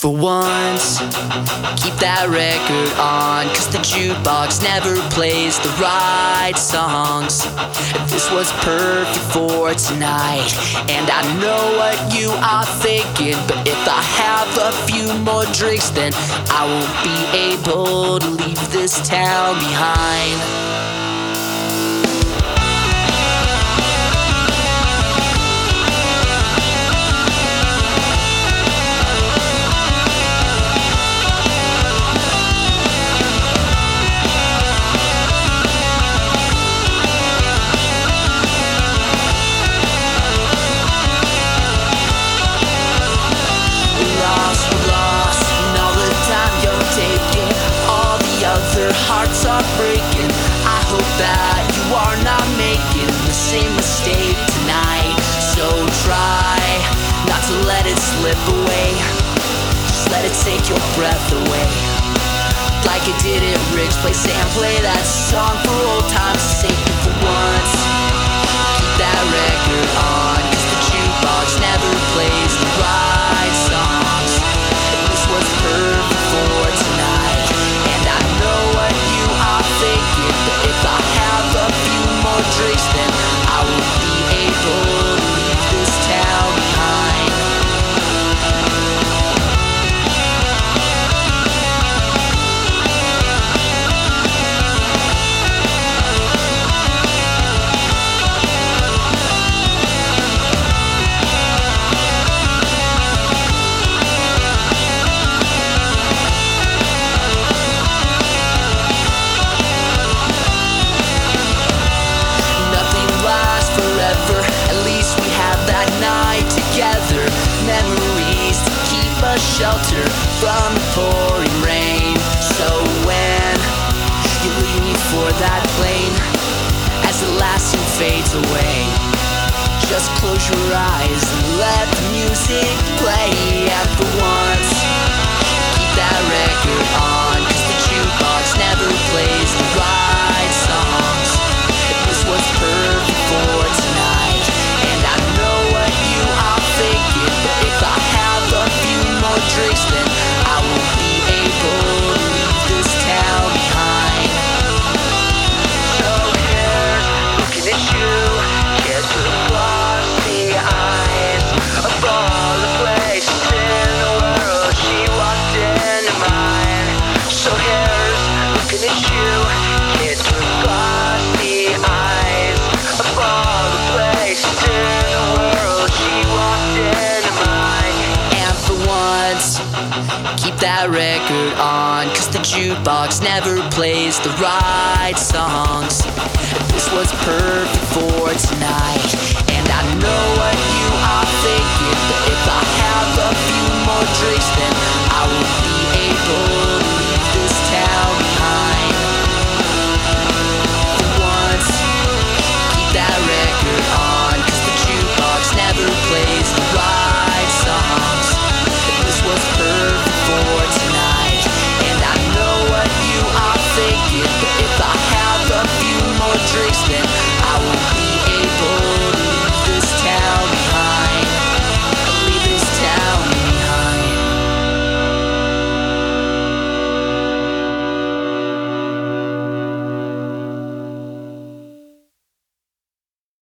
For once, keep that record on, cause the jukebox never plays the right songs. This was perfect for tonight, and I know what you are thinking. But if I have a few more drinks, then I won't be able to leave this town behind. Making the same mistake tonight. So try not to let it slip away. Just let it take your breath away. Like it did at Rick's Place and play that song shelter from the pouring rain. So when you leave me for that plane, as the last scene fades away, just close your eyes that record on, cause the jukebox never plays the right songs. This was perfect for tonight, and I know